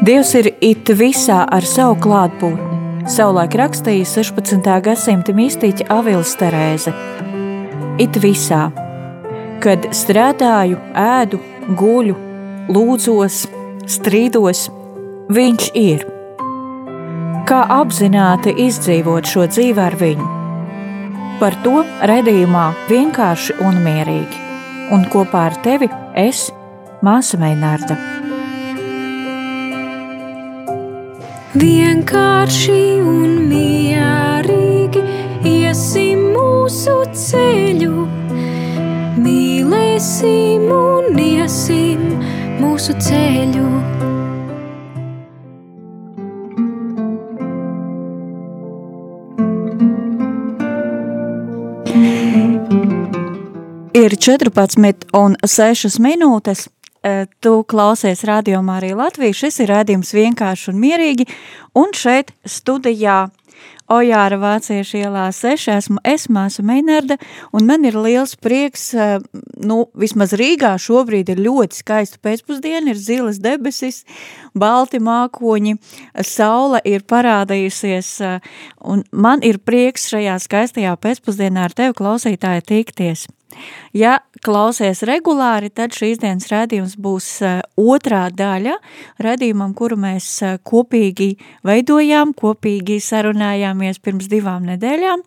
Dievs ir it visā ar savu klātbūtni, savulaik rakstīja 16. gadsimta mistiķa Avils Terēze. It visā, kad strādāju, ēdu, guļu, lūdzos, strīdos, viņš ir. Kā apzināti izdzīvot šo dzīvi ar viņu? Par to redzījumā vienkārši un mierīgi. Un kopā ar tevi es, Māsa Meinārda. Vienkārši un mierīgi iesim mūsu ceļu, mīlēsim un iesim mūsu ceļu. Ir 14 un 6 minūtes. Eh, tu klausies rādījumā arī Latviju, šis ir rādījums vienkārši un mierīgi, un šeit studijā Ojāra Vācieša ielā 6 esmu es, māsa Meinarda, un man ir liels prieks, eh, nu, vismaz Rīgā šobrīd ir ļoti skaista pēcpusdiena, ir zilas debesis, balti mākoņi, saule ir parādījusies, eh, un man ir prieks šajā skaistajā pēcpusdienā ar tevi klausītāji tikties. Ja klausies regulāri, tad šīs dienas rādījums būs uh, otrā daļa rādījumam, kuru mēs uh, kopīgi veidojām, kopīgi sarunājāmies pirms divām nedēļām.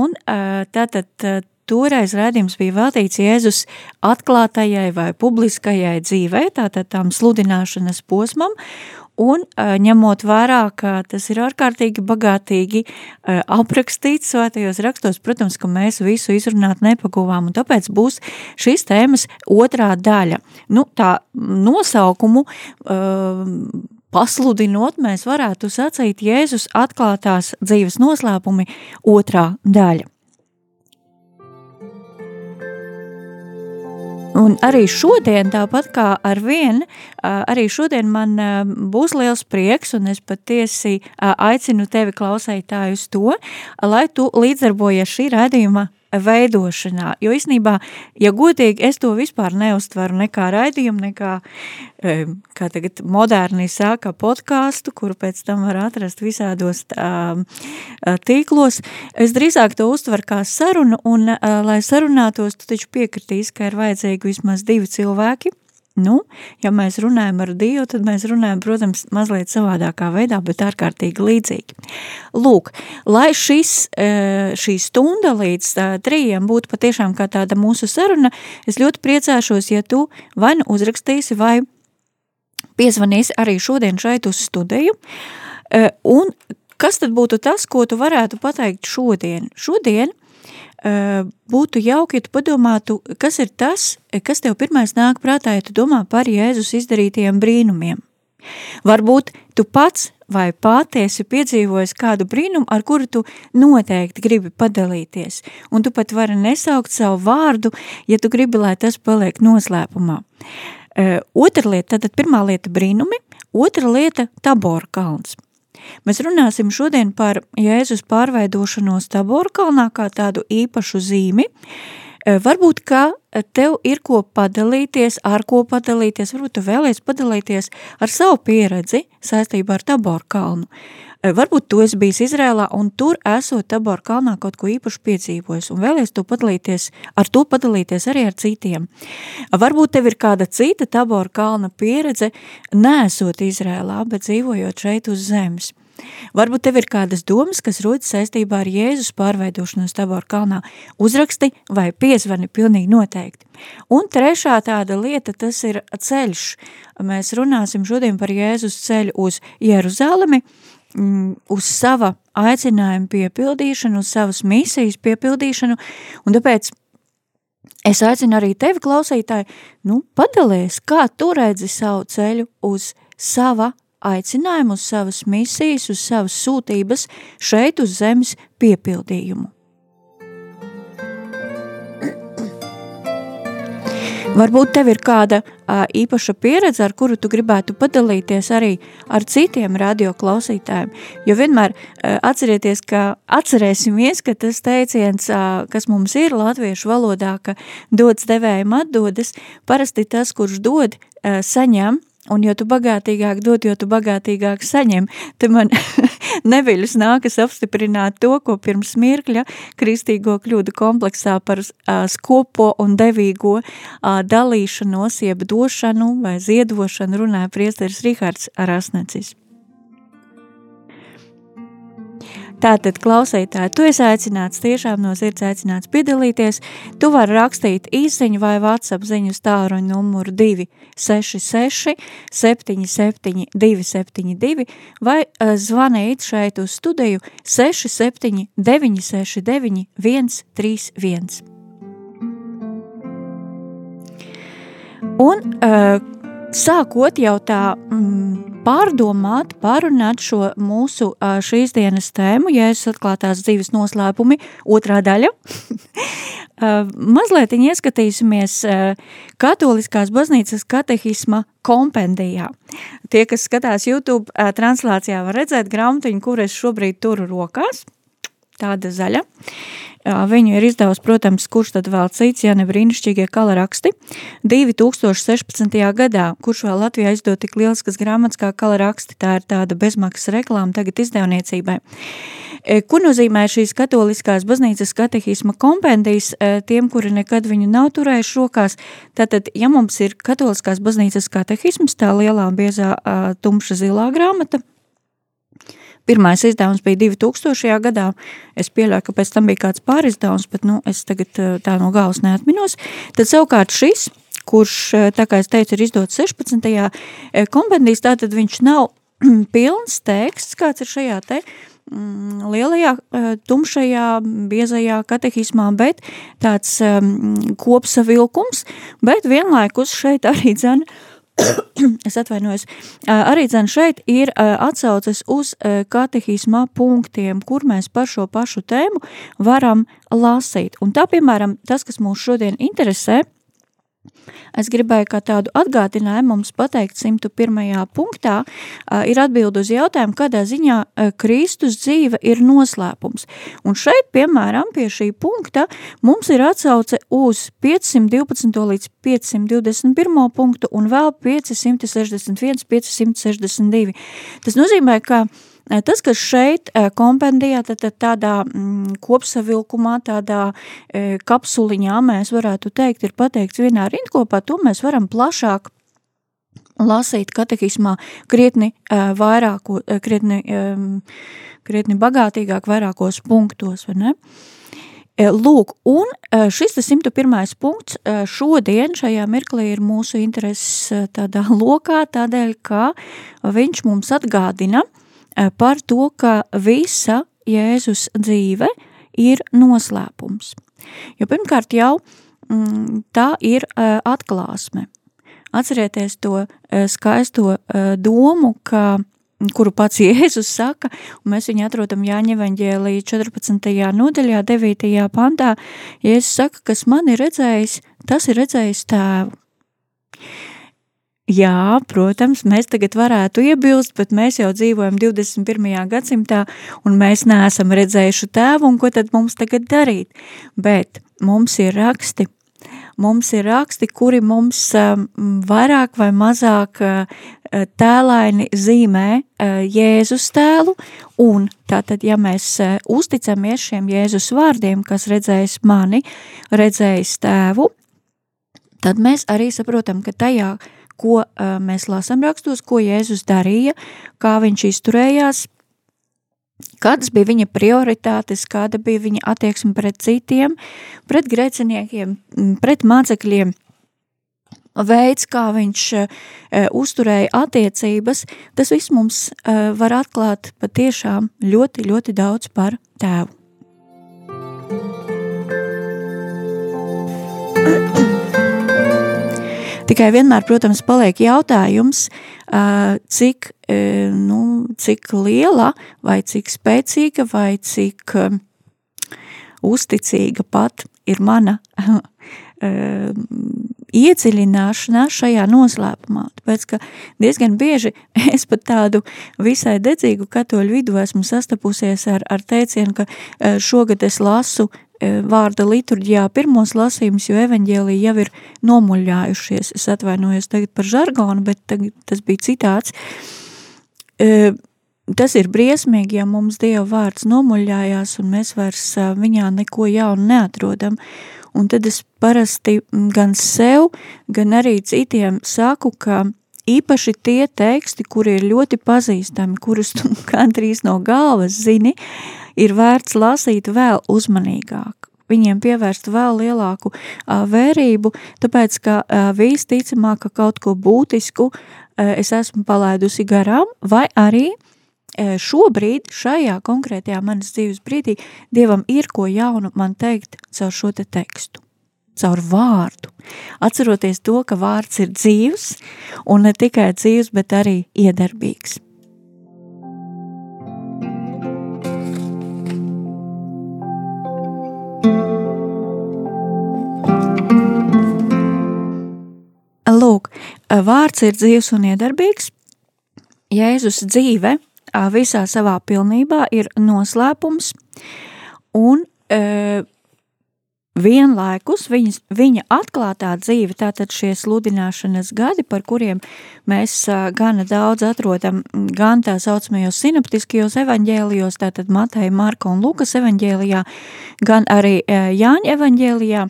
Un uh, tātad toreiz rādījums bija veltīts Jēzus atklātajai vai publiskajai dzīvē, tātad tam sludināšanas posmam, Un ņemot vērā, ka tas ir ārkārtīgi bagātīgi aprakstīts svētajos rakstos, protams, ka mēs visu izrunāt nepaguvām, un tāpēc būs šīs tēmas otrā daļa. Nu, tā nosaukumu pasludinot, mēs varētu sacīt Jēzus atklātās dzīves noslēpumi otrā daļa. Un arī šodien, tāpat kā ar vienu, arī šodien man būs liels prieks, un es patiesi aicinu tevi klausētāju uz to, lai tu līdzdarbojies šī redzījuma veidošanā, jo īstenībā, ja godīgi, es to vispār neuztveru nekā raidījumu, nekā, kā tagad moderni sāka podkāstu, kuru pēc tam var atrast visādos tīklos, es drīzāk to uztveru kā sarunu, un, lai sarunātos, tu taču piekritīs, ka ir vajadzīgi vismaz divi cilvēki, Nu, ja mēs runājam ar Dievu, tad mēs runājam, protams, mazliet savādākā veidā, bet ārkārtīgi līdzīgi. Lūk, lai šis, e, šī stunda līdz trījiem būtu patiešām kā tāda mūsu saruna, es ļoti priecāšos, ja tu vai nu uzrakstīsi vai piezvanīsi arī šodien šeit uz studiju, e, un kas tad būtu tas, ko tu varētu pateikt šodien? Šodien būtu jauki, ja tu padomātu, kas ir tas, kas tev pirmais nāk prātā, ja tu domā par Jēzus izdarītajiem brīnumiem. Varbūt tu pats vai pati esi piedzīvojis kādu brīnumu, ar kuru tu noteikti gribi padalīties, un tu pat vari nesaukt savu vārdu, ja tu gribi, lai tas paliek noslēpumā. Otra lieta, tātad pirmā lieta brīnumi, otra lieta tabora kalns – Mēs runāsim šodien par Jēzus pārveidošanos Taboru kalnā kā tādu īpašu zīmi. Eh, varbūt, ka tev ir ko padalīties, ar ko padalīties, varbūt tu vēlies padalīties ar savu pieredzi saistībā ar Taboru kalnu. Eh, varbūt tu esi bijis Izrēlā un tur esot Taboru kalnā kaut ko īpaši piedzīvojis un vēlies to padalīties, ar to padalīties arī ar citiem. Varbūt tev ir kāda cita Taboru kalna pieredze, nesot Izrēlā, bet dzīvojot šeit uz zemes. Varbūt tev ir kādas domas, kas rodas saistībā ar Jēzus pārveidošanos Tabor kalnā. Uzraksti vai piezvani pilnīgi noteikti. Un trešā tāda lieta, tas ir ceļš. Mēs runāsim šodien par Jēzus ceļu uz Jeruzalemi, mm, uz sava aicinājuma piepildīšanu, uz savas misijas piepildīšanu, un tāpēc es aicinu arī tevi, klausītāji, nu, padalies, kā tu redzi savu ceļu uz sava aicinājumu, uz savas misijas, uz savas sūtības šeit uz zemes piepildījumu. Varbūt tev ir kāda a, īpaša pieredze, ar kuru tu gribētu padalīties arī ar citiem radioklausītājiem, jo vienmēr a, atcerieties, ka atcerēsimies, ka tas teiciens, a, kas mums ir latviešu valodā, ka dots devējiem atdodas, parasti tas, kurš dod, a, saņem, un jo tu bagātīgāk dod, jo tu bagātīgāk saņem. Te man neviļus nākas apstiprināt to, ko pirms mirkļa kristīgo kļūdu kompleksā par uh, skopo un devīgo uh, dalīšanos, jeb došanu vai ziedošanu runāja priesteris Rihards Rasnecis. Tātad, klausītāji, tu esi aicināts, tiešām no sirds aicināts piedalīties. Tu vari rakstīt īsiņu vai WhatsApp ziņu stāruņu numuru 266 77 272 vai uh, zvanīt šeit uz studiju 67 969 131. Un uh, sākot jau tā mm, pārdomāt, pārunāt šo mūsu šīs dienas tēmu, Jēzus atklātās dzīves noslēpumi, otrā daļa. Mazliet ieskatīsimies katoliskās baznīcas katehisma kompendijā. Tie, kas skatās YouTube translācijā, var redzēt grāmatiņu, kur es šobrīd turu rokās, tāda zaļa. Viņu ir izdevusi, protams, kurš tad vēl cits, ja ne brīnišķīgie kalaraksti. 2016. gadā, kurš vēl Latvijā izdod tik lieliskas grāmatas kā kalaraksti, tā ir tāda bezmaksas reklāma tagad izdevniecībai. Ko nozīmē šīs katoliskās baznīcas katehisma kompendijas tiem, kuri nekad viņu nav turējuši rokās? Tātad, ja mums ir katoliskās baznīcas katehisms, tā lielā biezā tumša zilā grāmata, Pirmais izdevums bija 2000. gadā. Es pieļauju, ka pēc tam bija kāds pārizdevums, bet nu, es tagad eh, tā no galvas neatminos. Tad savukārt šis, kurš, eh, tā kā es teicu, ir izdots 16. Eh, kompendijas, tātad viņš nav pilns teksts, kāds ir šajā te mm, lielajā, tumšajā, biezajā katehismā, bet tāds um, kopsavilkums, bet vienlaikus šeit arī dzene es atvainojos, arī dzen šeit ir atsauces uz katehismā punktiem, kur mēs par šo pašu tēmu varam lasīt. Un tā, piemēram, tas, kas mūs šodien interesē, Es gribēju kā tādu atgādinājumu mums pateikt 101. punktā, ir atbild uz jautājumu, kādā ziņā Kristus dzīve ir noslēpums. Un šeit, piemēram, pie šī punkta mums ir atsauce uz 512. līdz 521. punktu un vēl 561, 562. Tas nozīmē, ka Tas, kas šeit kompendijā, tad, tādā mm, kopsavilkumā, tādā kapsuliņā mēs varētu teikt, ir pateikts vienā rindkopā, to mēs varam plašāk lasīt katehismā krietni vairāko, uh, krietni, krietni bagātīgāk vairākos punktos, vai ne? Lūk, un šis 101. punkts šodien šajā mirklī ir mūsu intereses tādā lokā, tādēļ, ka viņš mums atgādina, uh, par to, ka visa Jēzus dzīve ir noslēpums. Jo pirmkārt jau mm, tā ir eh, atklāsme. Atcerieties to eh, skaisto domu, ka kuru pats Jēzus saka, un mēs viņu atrodam Jāņa evaņģēlī 14. nodaļā, 9. pantā, Jēzus saka, kas man ir redzējis, tas ir redzējis tēvu. Jā, protams, mēs tagad varētu iebilst, bet mēs jau dzīvojam 21. gadsimtā un mēs neesam redzējuši tēvu un ko tad mums tagad darīt. Bet mums ir raksti, mums ir raksti, kuri mums um, vairāk vai mazāk uh, tēlaini zīmē uh, Jēzus tēlu un tātad, ja mēs uh, uzticamies šiem Jēzus vārdiem, kas redzējis mani, redzējis tēvu, tad mēs arī saprotam, ka tajā, uh, ko uh, mēs lasām rakstos, ko Jēzus darīja, kā viņš izturējās, kādas bija viņa prioritātes, kāda bija viņa attieksme pret citiem, pret grēciniekiem, pret mācekļiem, veids, kā viņš uh, uzturēja attiecības, tas viss mums uh, var atklāt patiešām ļoti, ļoti daudz par tēvu. Tikai vienmēr, protams, paliek jautājums, cik, nu, cik liela vai cik spēcīga vai cik uzticīga pat ir mana iedziļināšanās šajā noslēpumā. Tāpēc, ka diezgan bieži es pat tādu visai dedzīgu katoļu vidu esmu sastapusies ar, ar teicienu, ka šogad es lasu vārda liturģijā pirmos lasījumus, jo evaņģēlija jau ir nomuļājušies. Es atvainojos tagad par žargonu, bet tagad tas bija citāts. Tas ir briesmīgi, ja mums Dieva vārds nomuļājās un mēs vairs viņā neko jaunu neatrodam. Un tad es parasti gan sev, gan arī citiem saku, ka īpaši tie teksti, kuri ir ļoti pazīstami, kurus tu gandrīz no galvas zini, ir vērts lasīt vēl uzmanīgāk. Viņiem pievērst vēl lielāku a, vērību, tāpēc, ka a, visticamāk, ka kaut ko būtisku a, es esmu palaidusi garām, vai arī šobrīd, šajā konkrētajā manas dzīves brīdī, Dievam ir ko jaunu man teikt caur šo te tekstu caur vārdu. Atceroties to, ka vārds ir dzīvs, un ne tikai dzīvs, bet arī iedarbīgs. Lūk, vārds ir dzīvs un iedarbīgs. Jēzus dzīve visā savā pilnībā ir noslēpums, un Vienlaikus viņas, viņa atklātā dzīve, tātad šie sludināšanas gadi, par kuriem mēs gana daudz atrodam gan tā saucamajos sinoptiskajos evaņģēlijos, tātad Mateja, Marka un Lukas evaņģēlijā, gan arī Jāņa evaņģēlijā.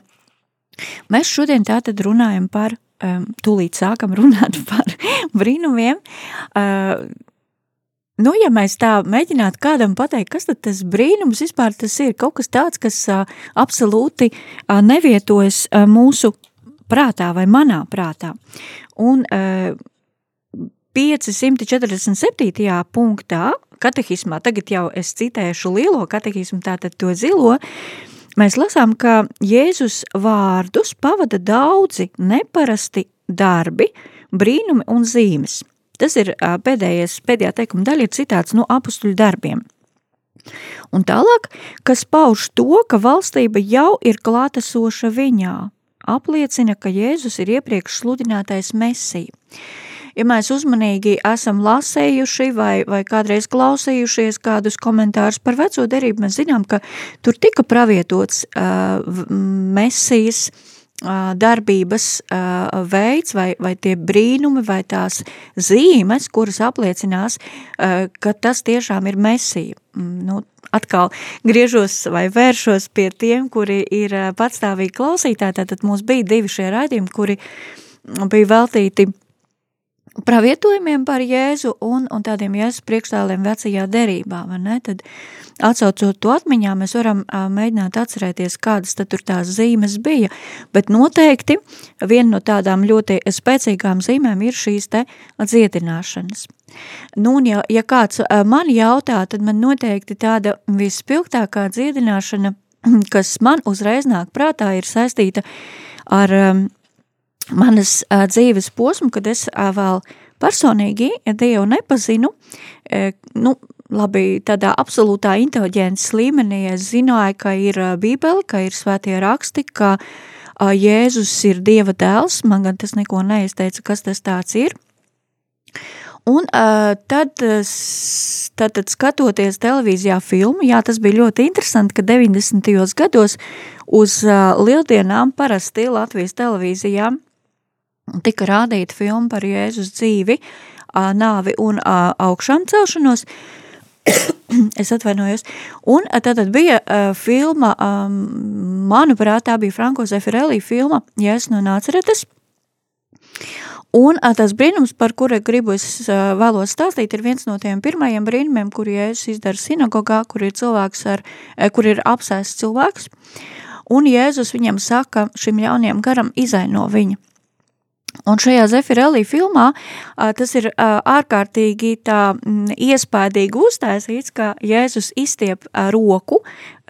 Mēs šodien tātad runājam par, tūlīt sākam runāt par brīnumiem, Nu, ja mēs tā mēģinātu kādam pateikt, kas tad tas brīnums vispār tas ir, kaut kas tāds, kas uh, absolūti uh, nevietojas uh, mūsu prātā vai manā prātā. Un uh, 547. punktā katehismā, tagad jau es citēšu lielo katehismu, tātad to zilo, mēs lasām, ka Jēzus vārdus pavada daudzi neparasti darbi, brīnumi un zīmes. Tas ir pēdējais, pēdējā teikuma daļa ir citāts no apustuļu darbiem. Un tālāk, kas pauž to, ka valstība jau ir klātesoša viņā, apliecina, ka Jēzus ir iepriekš sludinātais mesija. Ja mēs uzmanīgi esam lasējuši vai, vai kādreiz klausījušies kādus komentārus par veco derību, mēs zinām, ka tur tika pravietots uh, mesijas uh, darbības veids vai, vai tie brīnumi vai tās zīmes, kuras apliecinās, ka tas tiešām ir mesija. Mm, nu, atkal griežos vai vēršos pie tiem, kuri ir patstāvīgi klausītāji, tātad mums bija divi šie raidījumi, kuri bija veltīti pravietojumiem par Jēzu un, un tādiem Jēzus priekšstāliem vecajā derībā, vai ne? Tad atsaucot to atmiņā, mēs varam a, mēģināt atcerēties, kādas tad tur tās zīmes bija, bet noteikti viena no tādām ļoti spēcīgām zīmēm ir šīs te dziedināšanas. Nu, un ja, ja kāds a, man jautā, tad man noteikti tāda vispilgtākā dziedināšana, kas man uzreiz nāk prātā, ir saistīta ar um, manas uh, dzīves posmu, kad es uh, vēl personīgi Dievu nepazinu, uh, nu, labi, tādā absolūtā inteliģences līmenī es zināju, ka ir bībeli, ka ir svētie raksti, ka Jēzus ir Dieva dēls, man gan tas neko neizteica, kas tas tāds ir. Un uh, tad, tad, tad skatoties televīzijā filmu, jā, tas bija ļoti interesanti, ka 90. gados uz uh, lieldienām parasti Latvijas televīzijā tika rādīta filma par Jēzus dzīvi, nāvi un augšām celšanos, es atvainojos, un tad bija filma, manuprāt, tā bija Franko Zefirelī filma Jēzus no Nāceretes, Un tas brīnums, par kuru gribu es vēlos stāstīt, ir viens no tiem pirmajiem brīnumiem, kur Jēzus izdara sinagogā, kur ir cilvēks ar, kur ir apsēsts cilvēks, un Jēzus viņam saka šim jaunajam garam izaino viņa. Un šajā Zefirelī filmā tas ir ārkārtīgi tā iespēdīgi uztaisīts, ka Jēzus izstiep roku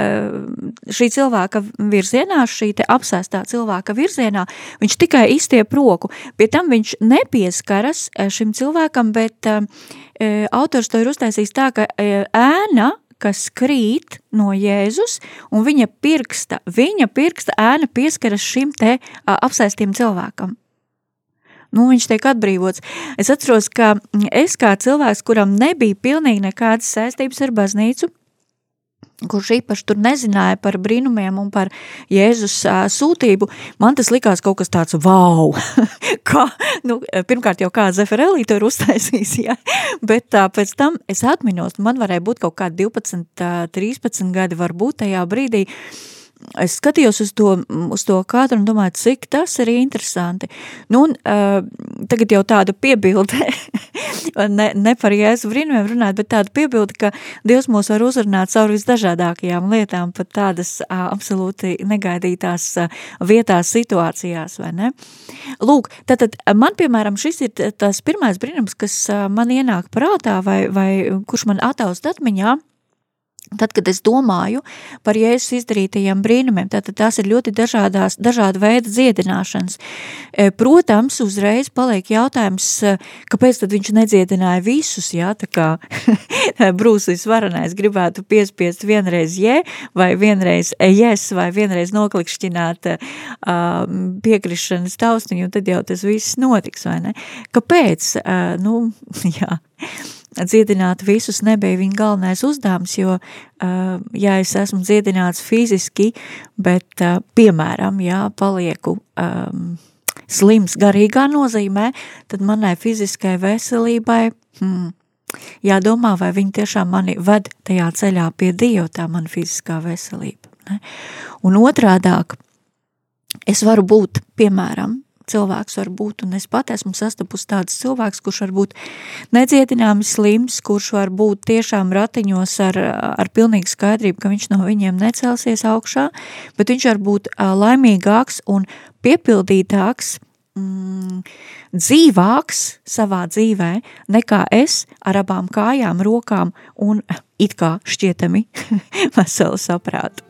šī cilvēka virzienā, šī te apsēstā cilvēka virzienā, viņš tikai izstiep roku. Pie tam viņš nepieskaras šim cilvēkam, bet autors to ir uztaisījis tā, ka ēna kas krīt no Jēzus, un viņa pirksta, viņa pirksta ēna pieskaras šim te apsēstiem cilvēkam nu, viņš tiek atbrīvots. Es atceros, ka es kā cilvēks, kuram nebija pilnīgi nekādas saistības ar baznīcu, kurš īpaši tur nezināja par brīnumiem un par Jēzus uh, sūtību, man tas likās kaut kas tāds, wow, kā, nu, pirmkārt jau kā Zeferelī to ir uztaisījis, ja? bet uh, pēc tam es atminos, man varēja būt kaut kādi 12, uh, 13 gadi varbūt tajā brīdī, uh, es skatījos uz to, uz to kadru un domāju, cik tas ir interesanti. Nu, un, uh, tagad jau tāda piebilde, ne, ne par jēzu brīnumiem runāt, bet tāda piebilde, ka Dievs mūs var uzrunāt caur visdažādākajām lietām, pat tādas uh, absolūti negaidītās uh, vietās, situācijās, vai ne? Lūk, tātad man, piemēram, šis ir tas pirmais brīnums, kas uh, man ienāk prātā vai, vai kurš man ataust atmiņā, Tad, kad es domāju par Jēzus izdarītajiem brīnumiem, tad tās ir ļoti dažādās, dažāda veida dziedināšanas. E, protams, uzreiz paliek jautājums, e, kāpēc tad viņš nedziedināja visus, jā, tā kā Brūsis varanais gribētu piespiest vienreiz jē, vai vienreiz jes, vai vienreiz noklikšķināt uh, piekrišanas tausniņu, un tad jau tas viss notiks, vai ne? Kāpēc? Uh, nu, jā dziedināt visus nebija viņa galvenais uzdevums, jo, ja es esmu dziedināts fiziski, bet, piemēram, jā, palieku um, slims garīgā nozīmē, tad manai fiziskai veselībai, hmm, jādomā, vai viņi tiešām mani ved tajā ceļā pie Dieva, tā mana fiziskā veselība. Ne? Un otrādāk, es varu būt, piemēram, cilvēks var būt, un es pat esmu sastapusi tāds cilvēks, kurš var būt nedziedināmi slims, kurš var būt tiešām ratiņos ar, ar pilnīgu skaidrību, ka viņš no viņiem necelsies augšā, bet viņš var būt laimīgāks un piepildītāks, mm, dzīvāks savā dzīvē nekā es ar abām kājām, rokām un it kā šķietami veselu saprātu.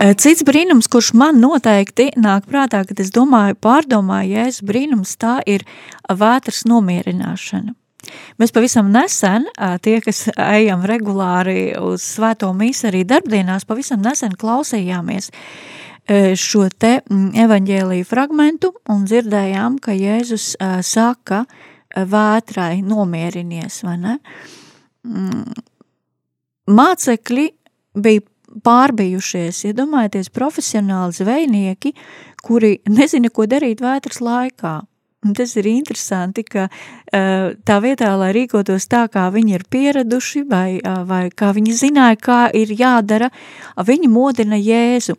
Cits brīnums, kurš man noteikti nāk prātā, kad es domāju, pārdomāju, jēzus brīnums, tā ir vētras nomierināšana. Mēs pavisam nesen, tie, kas ejam regulāri uz svēto mīsu arī darbdienās, pavisam nesen klausījāmies šo te evaņģēliju fragmentu un dzirdējām, ka Jēzus saka vētrai nomierinies, vai ne? Mm. Mācekļi bija pārbijušies, iedomājieties, profesionāli zvejnieki, kuri nezina, ko darīt vētras laikā. Un tas ir interesanti, ka uh, tā vietā, lai rīkotos tā, kā viņi ir pieraduši, vai, uh, vai kā viņi zināja, kā ir jādara, viņi modina Jēzu.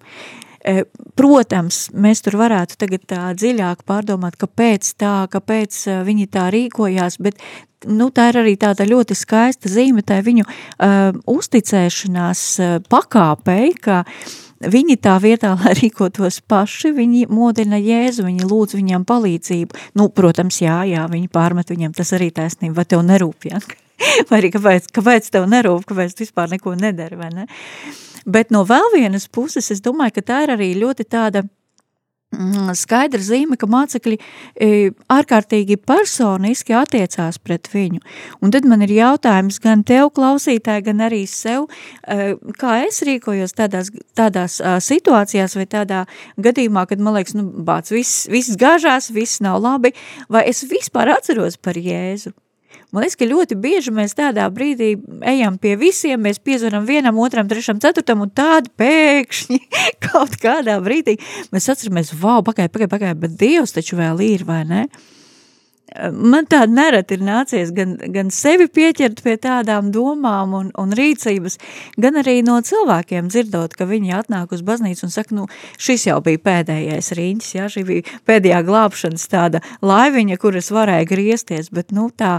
Uh, protams, mēs tur varētu tagad tā dziļāk pārdomāt, kāpēc tā, kāpēc viņi tā rīkojās, bet nu, tā ir arī tāda ļoti skaista zīme tā viņu uh, uzticēšanās uh, pakāpei, ka viņi tā vietā, lai rīkotos paši, viņi modina Jēzu, viņi lūdz viņam palīdzību. Nu, protams, jā, jā, viņi pārmet viņam, tas arī taisnība, vai tev nerūp, ja? vai arī kāpēc, kāpēc tev nerūp, kāpēc tu vispār neko nedari, vai ne? Bet no vēl vienas puses, es domāju, ka tā ir arī ļoti tāda Mm, skaidra zīme, ka mācekļi e, ārkārtīgi personiski attiecās pret viņu. Un tad man ir jautājums gan tev, klausītāji, gan arī sev, e, kā es rīkojos tādās, tādās situācijās vai tādā gadījumā, kad man liekas, nu, bāc, viss, viss gāžās, viss nav labi, vai es vispār atceros par Jēzu? Man liekas, ka ļoti bieži mēs tādā brīdī ejam pie visiem, mēs piezvanam vienam, otram, trešam, ceturtam, un tādi pēkšņi kaut kādā brīdī mēs atceramies, wow, pagaid, pagaid, pagaid, bet Dievs taču vēl ir, vai ne? Man tā nereti ir nācies gan, gan sevi pieķert pie tādām domām un, un rīcības, gan arī no cilvēkiem dzirdot, ka viņi atnāk uz baznīcu un saka, nu, šis jau bija pēdējais riņķis, jā, šī bija pēdējā glābšanas tāda laiviņa, kuras varēja griezties, bet, nu, tā,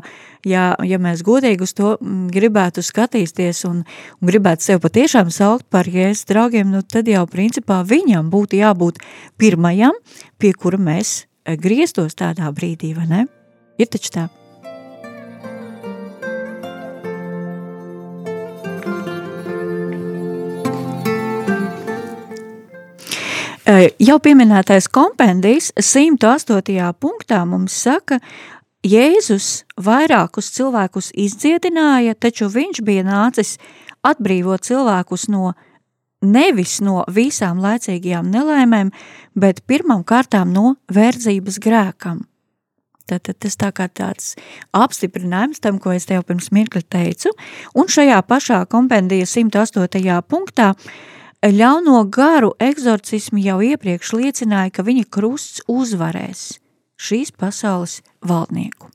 ja, ja mēs godīgi uz to mm, gribētu skatīties un, un gribētu sev patiešām saukt par jēzus draugiem, nu, tad jau principā viņam būtu jābūt pirmajam, pie kura mēs eh, grieztos tādā brīdī, vai ne? Ir taču tā. Jau pieminētais kompendijs 108. punktā mums saka, Jēzus vairākus cilvēkus izdziedināja, taču viņš bija nācis atbrīvot cilvēkus no nevis no visām laicīgajām nelaimēm, bet pirmam kārtām no verdzības grēkam. Tad, tad tas tā kā tāds apstiprinājums tam, ko es tev pirms mirkli teicu. Un šajā pašā kompendija 108. punktā ļauno garu egzorcismi jau iepriekš liecināja, ka viņa krusts uzvarēs šīs pasaules valdnieku.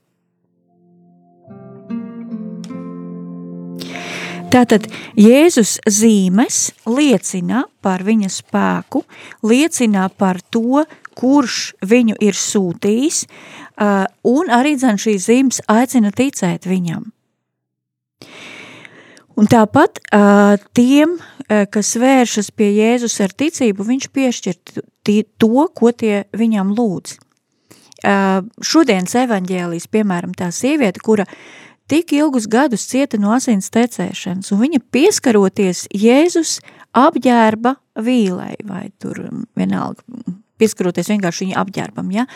Tātad Jēzus zīmes liecina par viņa spēku, liecina par to, kurš viņu ir sūtījis, un arī dzen šīs zīmes aicina ticēt viņam. Un tāpat tiem, kas vēršas pie Jēzus ar ticību, viņš piešķir to, ko tie viņam lūdz. Šodienas evaņģēlijas, piemēram, tā sieviete, kura tik ilgus gadus cieta no asins tecēšanas, un viņa pieskaroties Jēzus apģērba vīlei, vai tur um, vienalga, pieskaroties vienkārši viņa apģērbam, ja,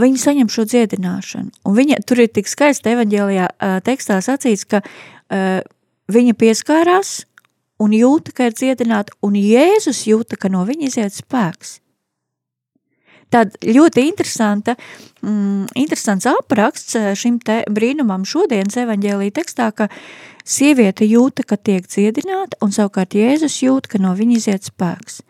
viņa saņem šo dziedināšanu, un viņa, tur ir tik skaisti evaņģēlijā tekstā sacīts, ka uh, viņa pieskārās un jūta, ka ir dziedināta, un Jēzus jūta, ka no viņa iziet spēks. Tāda ļoti interesanta, mm, interesants apraksts šim te brīnumam šodienas evaņģēlī tekstā, ka sieviete jūta, ka tiek dziedināta, un savukārt Jēzus jūt, ka no viņa iziet spēks.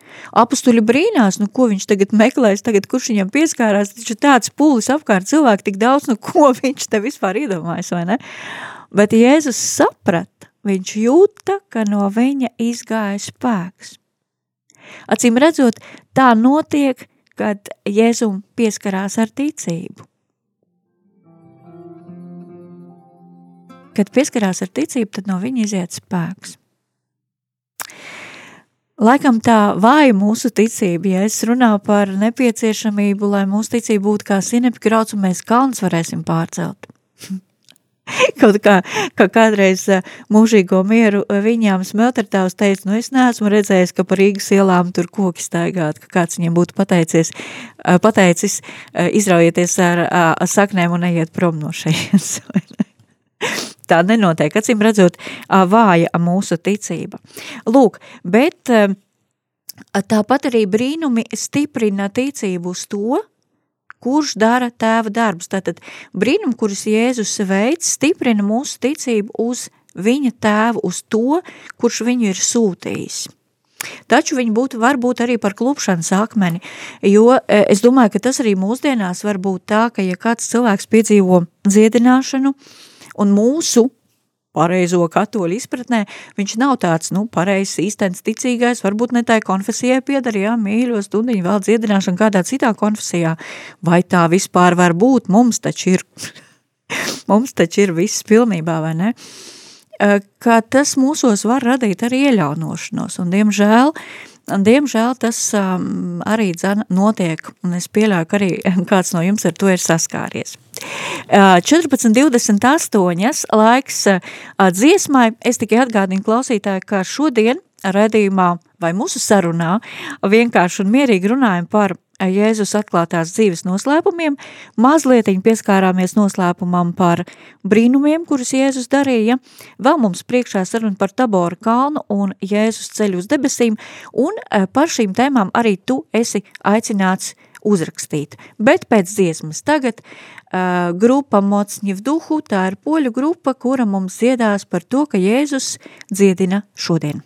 Apustuļi brīnās, nu ko viņš tagad meklēs, tagad kurš viņam pieskārās, taču tāds pūlis apkārt cilvēki tik daudz, nu ko viņš te vispār iedomājas, vai ne? Bet Jēzus saprata, viņš jūta, ka no viņa izgāja spēks. Acīm redzot, tā notiek kad Jēzum pieskarās ar ticību. Kad pieskarās ar ticību, tad no viņa iziet spēks. Laikam tā vāja mūsu ticība, ja es runāju par nepieciešamību, lai mūsu ticība būtu kā sinepi grauds un mēs kalns varēsim pārcelt. Kaut kā, kā kādreiz eh, mūžīgo mieru eh, viņām smeltertāvs teica, nu es neesmu redzējis, ka par Rīgas ielām tur koki staigāt, ka kāds viņiem būtu pateicies, eh, pateicis, izraujieties ar, ar saknēm un ejiet prom no šeienes. Tā nenotiek, acīm redzot, vāja mūsu ticība. Lūk, bet tāpat arī brīnumi stiprina ticību uz to, kurš dara tēva darbus. Tātad brīnum, kurus Jēzus veids, stiprina mūsu ticību uz viņa tēvu, uz to, kurš viņu ir sūtījis. Taču viņi būtu varbūt arī par klupšanas akmeni, jo es domāju, ka tas arī mūsdienās var būt tā, ka ja kāds cilvēks piedzīvo dziedināšanu un mūsu pareizo katoļu izpratnē, viņš nav tāds, nu, pareizs, īstenis ticīgais, varbūt ne tai konfesijai piedar, jā, mīļo stundiņu vēl dziedināšanu kādā citā konfesijā. Vai tā vispār var būt? Mums taču ir, mums taču ir viss pilnībā, vai ne? Kā tas mūsos var radīt arī ieļaunošanos, un diemžēl, diemžēl tas um, arī dzana notiek, un es pieļauju, ka arī kāds no jums ar to ir saskāries. 14.28. laiks dziesmai. Es tikai atgādinu klausītāju, ka šodien redījumā vai mūsu sarunā vienkārši un mierīgi runājam par Jēzus atklātās dzīves noslēpumiem, mazliet pieskārāmies noslēpumam par brīnumiem, kurus Jēzus darīja, vēl mums priekšā saruna par Tabora kalnu un Jēzus ceļu uz debesīm, un par šīm tēmām arī tu esi aicināts uzrakstīt. Bet pēc dziesmas tagad uh, grupa Mocņiv duhu, tā ir poļu grupa, kura mums dziedās par to, ka Jēzus dziedina šodien.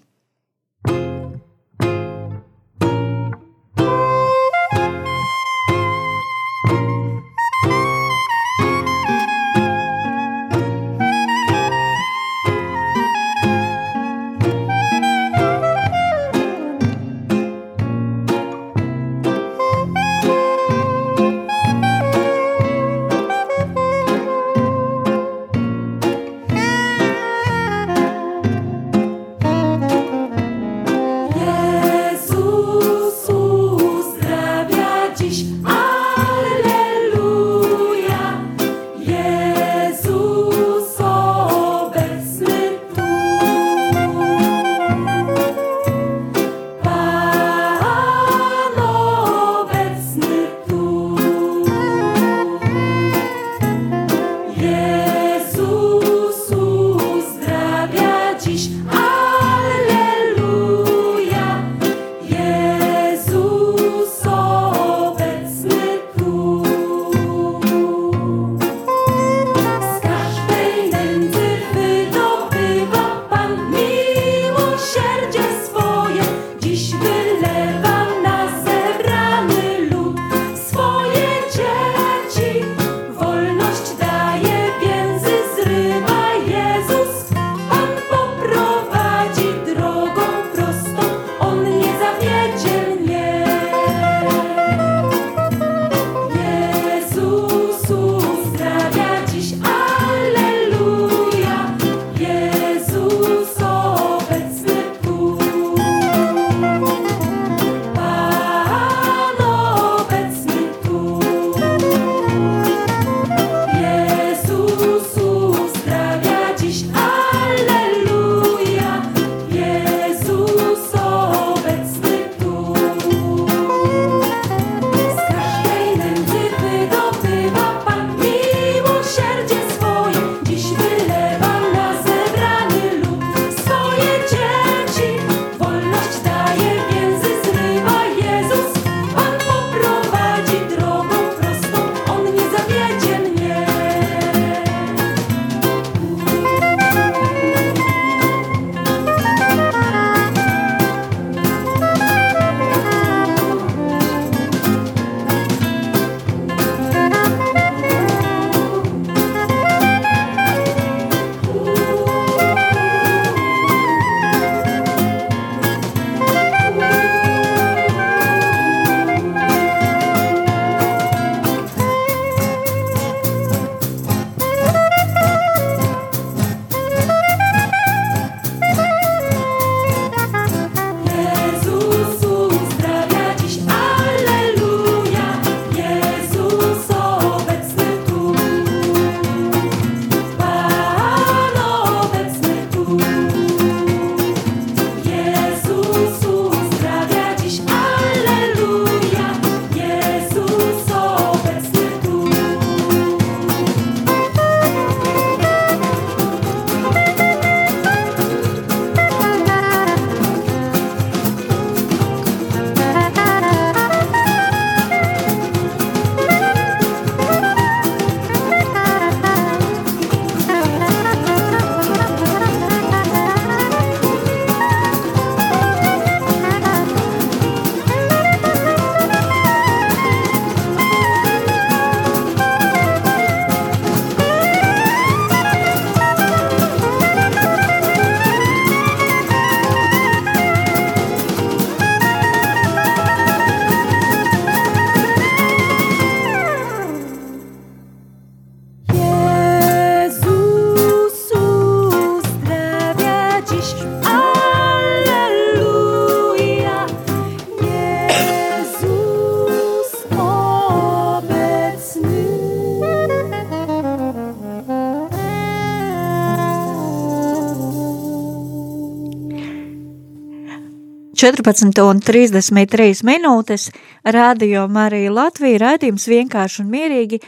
14 un 33 minūtes. Radio Marija Latvija raidījums vienkārši un mierīgi.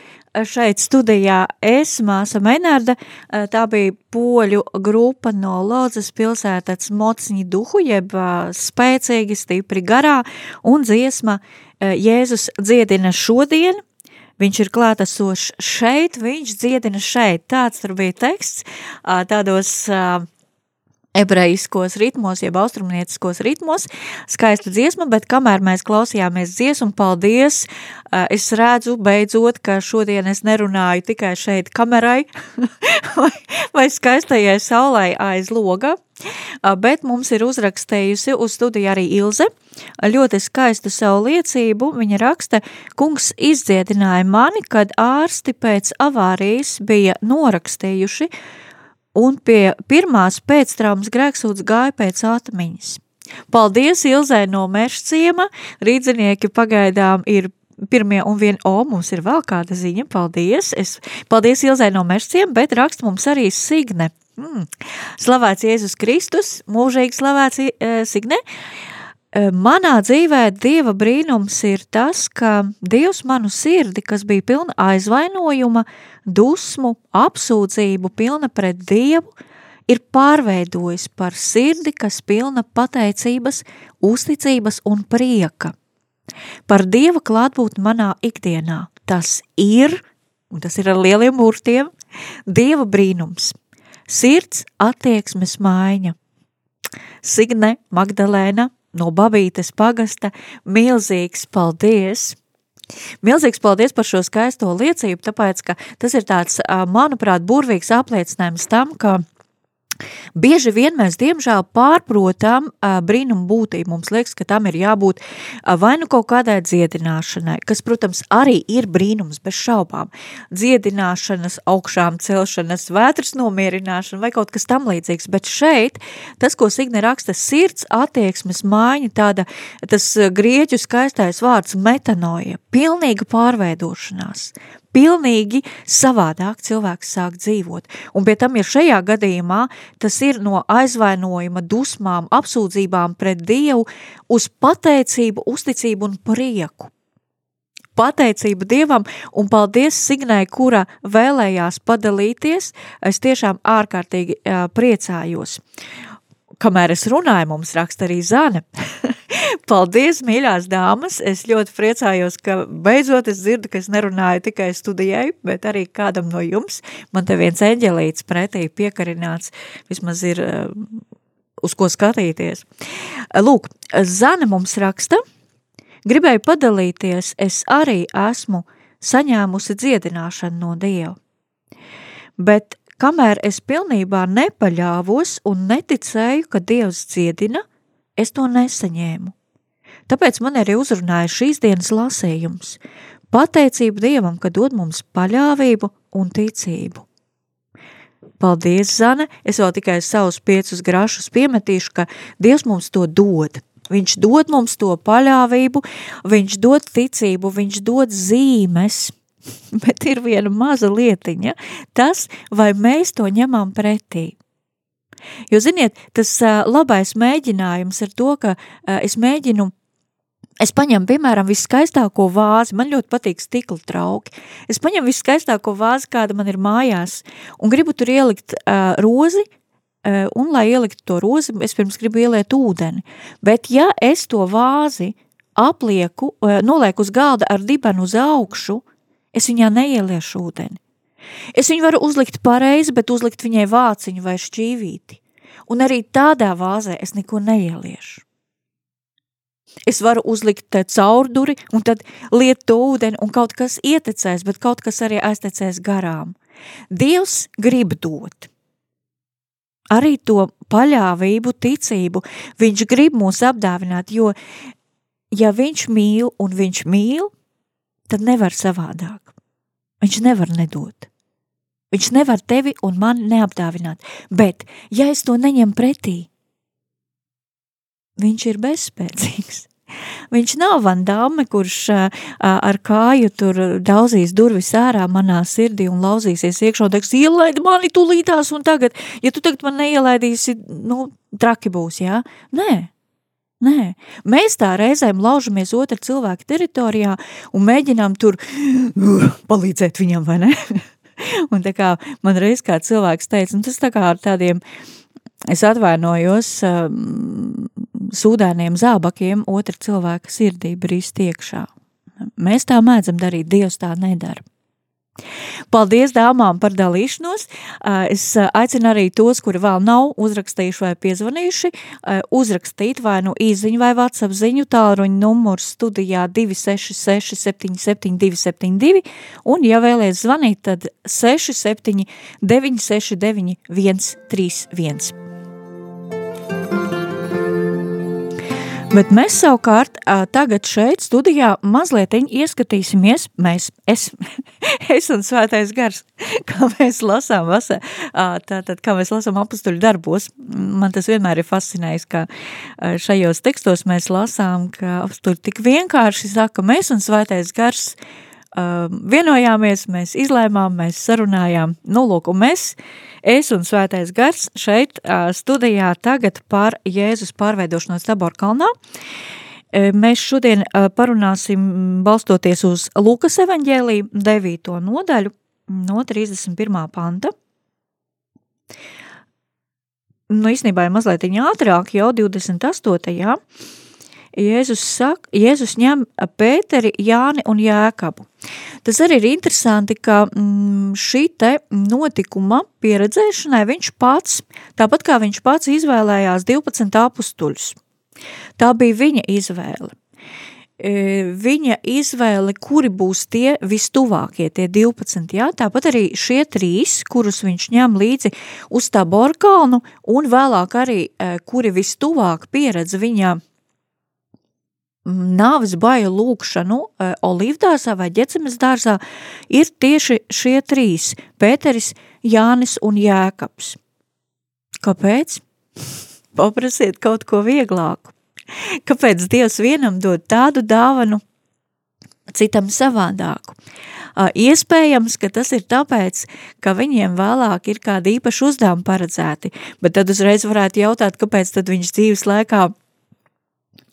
Šeit studijā es, māsa Menarda, tā bija poļu grupa no Lodzes pilsētas Mocņi duhu, jeb spēcīgi, stipri garā, un dziesma Jēzus dziedina šodien, viņš ir klātesošs šeit, viņš dziedina šeit, tāds tur bija teksts, tādos ebrejiskos ritmos, jeb austrumnieciskos ritmos, skaista dziesma, bet kamēr mēs klausījāmies dziesmu, paldies, es redzu beidzot, ka šodien es nerunāju tikai šeit kamerai vai, vai skaistajai saulai aiz loga, bet mums ir uzrakstējusi uz studiju arī Ilze, ļoti skaistu savu liecību, viņa raksta, kungs izdziedināja mani, kad ārsti pēc avārijas bija norakstījuši, un pie pirmās pēctraumas grēksūds gāja pēc atmiņas. Paldies Ilzai no Mešciema, rīdzinieki pagaidām ir pirmie un vien, o, mums ir vēl kāda ziņa, paldies, es, paldies Ilzai no Mešciem, bet raksta mums arī Signe. Mm. Slavēts Jēzus Kristus, mūžīgi slavēts e, Signe. Manā dzīvē Dieva brīnums ir tas, ka Dievs manu sirdi, kas bija pilna aizvainojuma, dusmu, apsūdzību pilna pret Dievu, ir pārveidojis par sirdi, kas pilna pateicības, uzticības un prieka. Par Dieva klātbūt manā ikdienā tas ir, un tas ir ar lieliem burtiem, Dieva brīnums, sirds attieksmes maiņa. Signe Magdalēna no Babītes pagasta, milzīgs paldies! Milzīgs paldies par šo skaisto liecību, tāpēc, ka tas ir tāds, manuprāt, burvīgs apliecinājums tam, ka Bieži vien mēs, diemžēl, pārprotam brīnumu būtību. Mums liekas, ka tam ir jābūt vai nu kaut kādai dziedināšanai, kas, protams, arī ir brīnums bez šaubām. Dziedināšanas, augšām celšanas, vētras nomierināšana vai kaut kas tam līdzīgs. Bet šeit, tas, ko Signe raksta, sirds attieksmes maiņa, tāda, tas grieķu skaistais vārds metanoja, pilnīga pārveidošanās, pilnīgi savādāk cilvēks sāk dzīvot. Un pie tam ir šajā gadījumā, tas ir no aizvainojuma, dusmām, apsūdzībām pret Dievu uz pateicību, uzticību un prieku. Pateicību Dievam un paldies Signai, kura vēlējās padalīties, es tiešām ārkārtīgi uh, priecājos. Kamēr es runāju, mums raksta arī Zane. Paldies, mīļās dāmas! Es ļoti priecājos, ka beidzot es dzirdu, ka es nerunāju tikai studijai, bet arī kādam no jums. Man te viens eņģelīts pretī piekarināts, vismaz ir uh, uz ko skatīties. Lūk, Zane mums raksta, gribēju padalīties, es arī esmu saņēmusi dziedināšanu no Dieva. Bet kamēr es pilnībā nepaļāvos un neticēju, ka Dievs dziedina, es to nesaņēmu. Tāpēc man arī uzrunāja šīs dienas lasījums. Pateicību Dievam, ka dod mums paļāvību un ticību. Paldies, Zane! Es vēl tikai savus piecus grašus piemetīšu, ka Dievs mums to dod. Viņš dod mums to paļāvību, viņš dod ticību, viņš dod zīmes, bet ir viena maza lietiņa, tas, vai mēs to ņemam pretī. Jo, ziniet, tas labais mēģinājums ir to, ka es mēģinu Es paņemu, piemēram, viskaistāko vāzi, man ļoti patīk stikla trauki. Es paņemu viskaistāko vāzi, kāda man ir mājās, un gribu tur ielikt uh, rozi, uh, un, lai ieliktu to rozi, es pirms gribu ieliet ūdeni. Bet, ja es to vāzi aplieku, uh, nolieku uz galda ar dibenu uz augšu, es viņā neieliešu ūdeni. Es viņu varu uzlikt pareizi, bet uzlikt viņai vāciņu vai šķīvīti. Un arī tādā vāzē es neko neieliešu. Es varu uzlikt caurduri un tad liet to ūdeni un kaut kas ietecēs, bet kaut kas arī aiztecēs garām. Dievs grib dot. Arī to paļāvību, ticību, viņš grib mūs apdāvināt, jo ja viņš mīl un viņš mīl, tad nevar savādāk. Viņš nevar nedot. Viņš nevar tevi un mani neapdāvināt, bet ja es to neņem pretī, viņš ir bezspēcīgs. Viņš nav vandāme, kurš ar kāju tur daudzīs durvis ārā manā sirdī un lauzīsies iekšā un teiks, ielaidi mani tūlītās un tagad, ja tu tagad man neielaidīsi, nu, traki būs, jā? Nē, Nē, mēs tā reizēm laužamies otra cilvēka teritorijā un mēģinām tur palīdzēt viņam, vai ne? un tā kā man reiz kā cilvēks teica, un tas tā kā ar tādiem, es atvainojos, um, sūdēniem zābakiem otra cilvēka sirdī brīst iekšā. Mēs tā mēdzam darīt, Dievs tā nedara. Paldies dāmām par dalīšanos. Es aicinu arī tos, kuri vēl nav uzrakstījuši vai piezvanījuši, uzrakstīt vai nu īziņu vai WhatsApp ziņu tālruņu numurs studijā 266 77 272 un, ja vēlies zvanīt, tad 67 969 131. Bet mēs savukārt tagad šeit studijā mazliet ieskatīsimies, mēs, es, es un svētais gars, kā mēs lasām vasē, tātad, kā mēs lasām apustuļu darbos. Man tas vienmēr ir fascinējis, ka šajos tekstos mēs lasām, ka apustuļi tik vienkārši saka, mēs un svētais gars vienojāmies, mēs izlēmām, mēs sarunājām. Nu, lūk, un mēs Es un Svētais Gars šeit studijā tagad par Jēzus pārveidošanos Taborkalnā. Mēs šodien parunāsim balstoties uz Lukas evaņģēlī 9. nodaļu no 31. panta. Nu, īstenībā ir mazliet ātrāk, jau 28. Jēzus, saka, Jēzus ņem Pēteri, Jāni un Jēkabu. Tas arī ir interesanti, ka mm, šī te notikuma pieredzēšanai viņš pats, tāpat kā viņš pats izvēlējās 12 apustuļus. Tā bija viņa izvēle. E, viņa izvēle, kuri būs tie vistuvākie, tie 12, jā, tāpat arī šie trīs, kurus viņš ņem līdzi uz tā borkalnu, un vēlāk arī, e, kuri vistuvāk pieredz viņa nāves bailu lūkšanu e, Olīvdārzā vai Ģecemes dārzā ir tieši šie trīs – Pēteris, Jānis un Jēkabs. Kāpēc? Paprasiet kaut ko vieglāku. Kāpēc Dievs vienam dod tādu dāvanu, citam savādāku? Iespējams, ka tas ir tāpēc, ka viņiem vēlāk ir kādi īpaši uzdevumi paredzēti, bet tad uzreiz varētu jautāt, kāpēc tad viņš dzīves laikā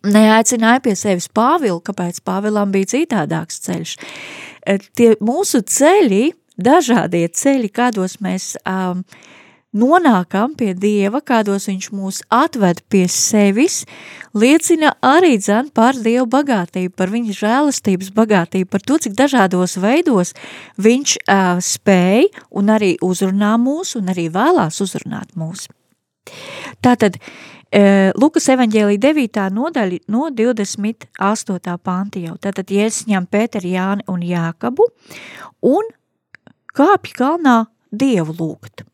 neaicināja pie sevis Pāvilu, kāpēc Pāvilam bija citādāks ceļš. E, tie mūsu ceļi, dažādie ceļi, kādos mēs um, nonākam pie Dieva, kādos viņš mūs atved pie sevis, liecina arī dzan par Dievu bagātību, par viņa žēlastības bagātību, par to, cik dažādos veidos viņš uh, spēj un arī uzrunā mūs un arī vēlās uzrunāt mūs. Tātad, uh, Lukas evaņģēlī 9. nodaļa no 28. panti jau. Tātad Jēzus ņem Pēteri, Jāni un Jākabu un kāpj kalnā Dievu lūgt.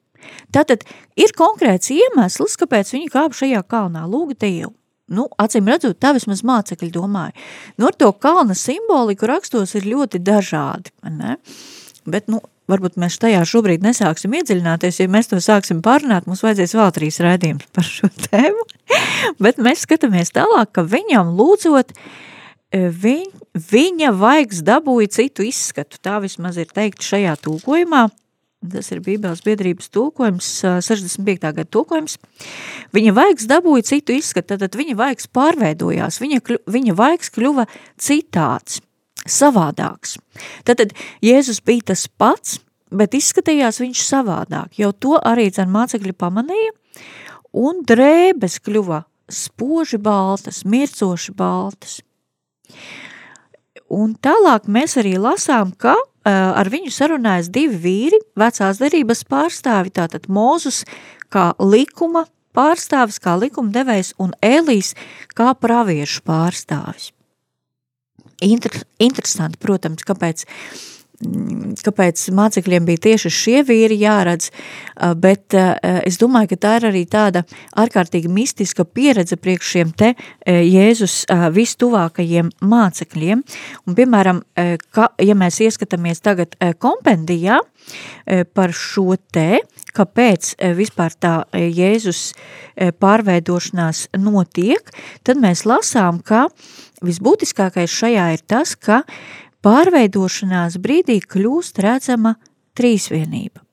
Tātad ir konkrēts iemesls, kāpēc viņi kāp šajā kalnā lūgt Dievu. Nu, acīm redzot, tā vismaz mācekļi domāja. Nu, ar to kalna simboliku rakstos ir ļoti dažādi, ne? Bet, nu, varbūt mēs tajā šobrīd nesāksim iedziļināties, ja mēs to sāksim pārunāt, mums vajadzēs vēl trīs rēdījums par šo tēmu, bet mēs skatāmies tālāk, ka viņam lūdzot, e, viņ, viņa vaigs dabūja citu izskatu, tā vismaz ir teikt šajā tūkojumā, tas ir Bībeles biedrības tūkojums, 65. gada tūkojums, viņa vaigs dabūja citu izskatu, tad viņa vaigs pārveidojās, viņa, viņa vaigs kļuva citāds savādāks. Tātad Jēzus bija tas pats, bet izskatījās viņš savādāk, jo to arī dzen mācekļi pamanīja, un drēbes kļuva spoži baltas, mircoši baltas. Un tālāk mēs arī lasām, ka uh, ar viņu sarunājas divi vīri, vecās derības pārstāvi, tātad Mūzus kā likuma pārstāvis, kā likuma devējs, un Elīs kā praviešu pārstāvis. Inter, interesanti, protams, kāpēc, kāpēc mācekļiem bija tieši šie vīri jāredz, bet es domāju, ka tā ir arī tāda ārkārtīgi mistiska pieredze priekš šiem te Jēzus vistuvākajiem mācekļiem. Un, piemēram, ka, ja mēs ieskatāmies tagad kompendijā par šo te, kāpēc vispār tā Jēzus pārveidošanās notiek, tad mēs lasām, ka visbūtiskākais šajā ir tas, ka pārveidošanās brīdī kļūst redzama trīsvienība.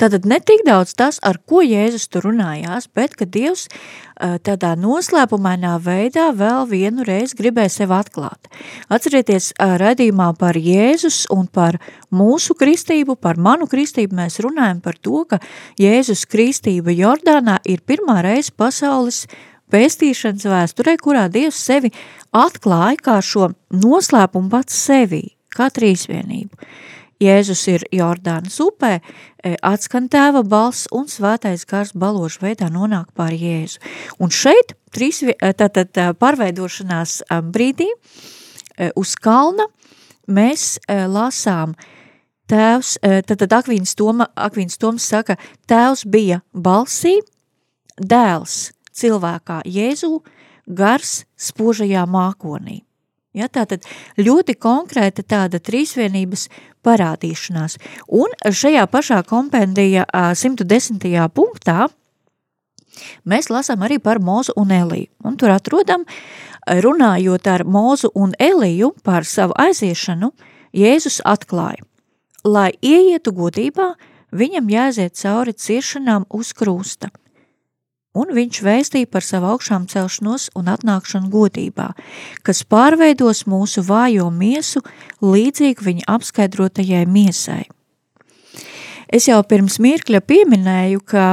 Tātad ne tik daudz tas, ar ko Jēzus tur runājās, bet ka Dievs tādā noslēpumainā veidā vēl vienu reizi gribēja sev atklāt. Atcerieties, redījumā par Jēzus un par mūsu kristību, par manu kristību mēs runājam par to, ka Jēzus kristība Jordānā ir pirmā reize pasaules pēstīšanas vēsturē, kurā Dievs sevi atklāja kā šo noslēpumu pats sevī, kā trīsvienību. Jēzus ir Jordānas upē, e, atskan tēva balss un svētais gars balošu veidā nonāk pār Jēzu. Un šeit, trīs, tātad e, pārveidošanās e, brīdī, uz kalna, mēs lasām tēvs, tātad Akvīns, Toma, Akvīns Toms saka, tēvs bija balsī, dēls cilvēkā Jēzu, gars spožajā mākonī. Ja, tātad ļoti konkrēta tāda trīsvienības parādīšanās. Un šajā pašā kompendija 110. punktā mēs lasām arī par Mozu un Eliju. Un tur atrodam, runājot ar Mozu un Eliju par savu aiziešanu, Jēzus atklāja, lai ieietu godībā, viņam jāiziet cauri ciešanām uz krūsta – un viņš vēstīja par savu augšām celšanos un atnākšanu godībā, kas pārveidos mūsu vājo miesu līdzīgi viņa apskaidrotajai miesai. Es jau pirms mirkļa pieminēju, ka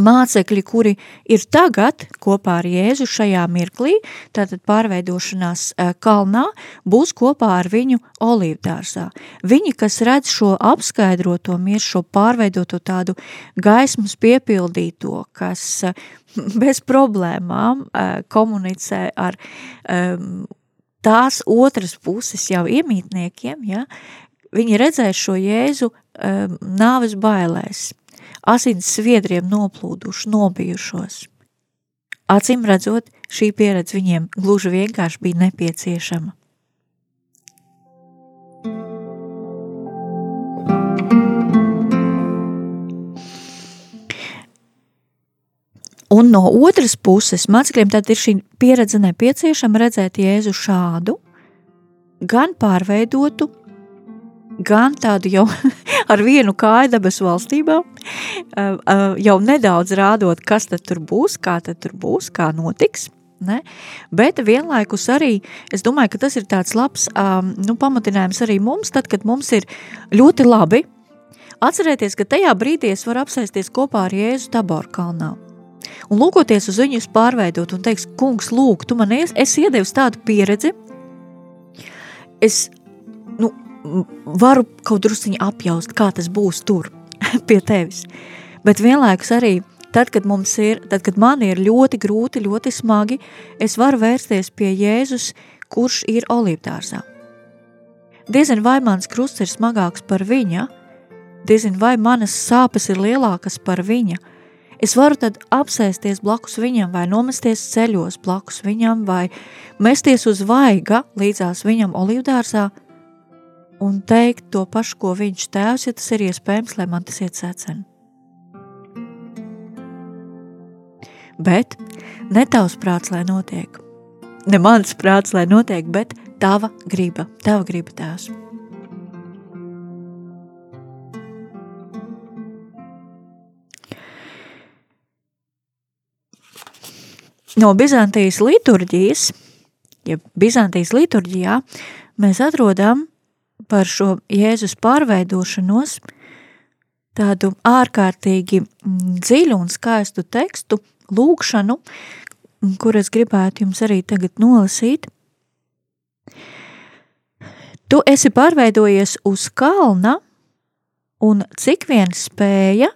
mācekļi, kuri ir tagad kopā ar Jēzu šajā mirklī, tātad pārveidošanās eh, kalnā, būs kopā ar viņu olīvdārzā. Viņi, kas redz šo apskaidroto mieru, šo pārveidoto tādu gaismas piepildīto, kas eh, bez problēmām eh, komunicē ar ehm, tās otras puses jau iemītniekiem, ja, viņi redzēs šo Jēzu ehm, nāves bailēs – asins sviedriem noplūduši, nobijušos. Acim redzot, šī pieredze viņiem gluži vienkārši bija nepieciešama. Un no otras puses, mācekļiem tad ir šī pieredze nepieciešama redzēt Jēzu šādu, gan pārveidotu, gan tādu jau ar vienu kāju debesu valstībā, jau nedaudz rādot, kas tad tur būs, kā tad tur būs, kā notiks. Ne? Bet vienlaikus arī, es domāju, ka tas ir tāds labs um, nu, pamatinājums arī mums, tad, kad mums ir ļoti labi, atcerēties, ka tajā brīdī es varu apsēsties kopā ar Jēzu Taboru kalnā. Un lūkoties uz viņu pārveidot un teiks, kungs, lūk, tu man es, esi iedevis tādu pieredzi, es, nu, varu kaut drusciņi apjaust, kā tas būs tur pie tevis. Bet vienlaikus arī tad, kad mums ir, tad, kad man ir ļoti grūti, ļoti smagi, es varu vērsties pie Jēzus, kurš ir olīvdārzā. Diezin vai mans krusts ir smagāks par viņa, diezin vai manas sāpes ir lielākas par viņa, es varu tad apsēsties blakus viņam vai nomesties ceļos blakus viņam vai mesties uz vaiga līdzās viņam olīvdārzā – un teikt to pašu, ko viņš tēvs, ja tas ir iespējams, lai man tas iet secen. Bet ne tavs prāts, lai notiek, ne mans prāts, lai notiek, bet tava griba, tava griba tēvs. No Bizantijas liturģijas, ja Bizantijas liturģijā, mēs atrodam par šo Jēzus pārveidošanos, tādu ārkārtīgi mm, dziļu un skaistu tekstu, lūkšanu, kur es gribētu jums arī tagad nolasīt. Tu esi pārveidojies uz kalna, un cik vien spēja,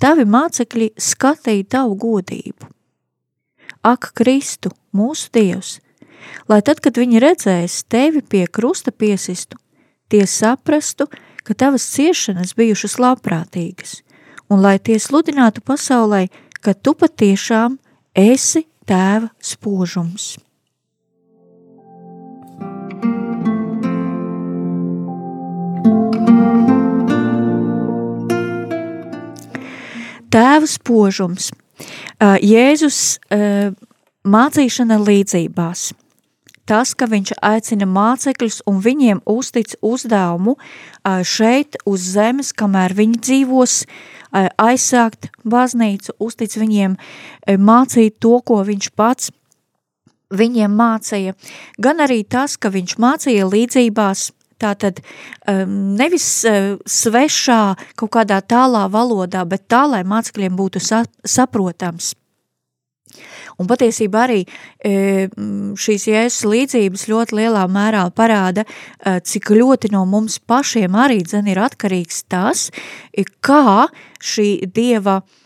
tavi mācekļi skatīja tavu godību. Ak, Kristu, mūsu Dievs, lai tad, kad viņi redzēs tevi pie krusta piesistu, tie saprastu, ka tavas ciešanas bijušas labprātīgas, un lai tie sludinātu pasaulē, ka tu patiešām esi tēva spožums. Tēva spožums, Jēzus mācīšana līdzībās. Tas, ka viņš aicina mācekļus un viņiem uztic uzdevumu šeit uz zemes, kamēr viņi dzīvos, aizsākt baznīcu, uztic viņiem mācīt to, ko viņš pats viņiem mācīja, gan arī tas, ka viņš mācīja līdzībās, tātad nevis svešā kaut kādā tālā valodā, bet tā, lai mācekļiem būtu sa saprotams. Un patiesībā arī e, šīs jēzus līdzības ļoti lielā mērā parāda, e, cik ļoti no mums pašiem arī dzen ir atkarīgs tas, kā šī Dieva uh,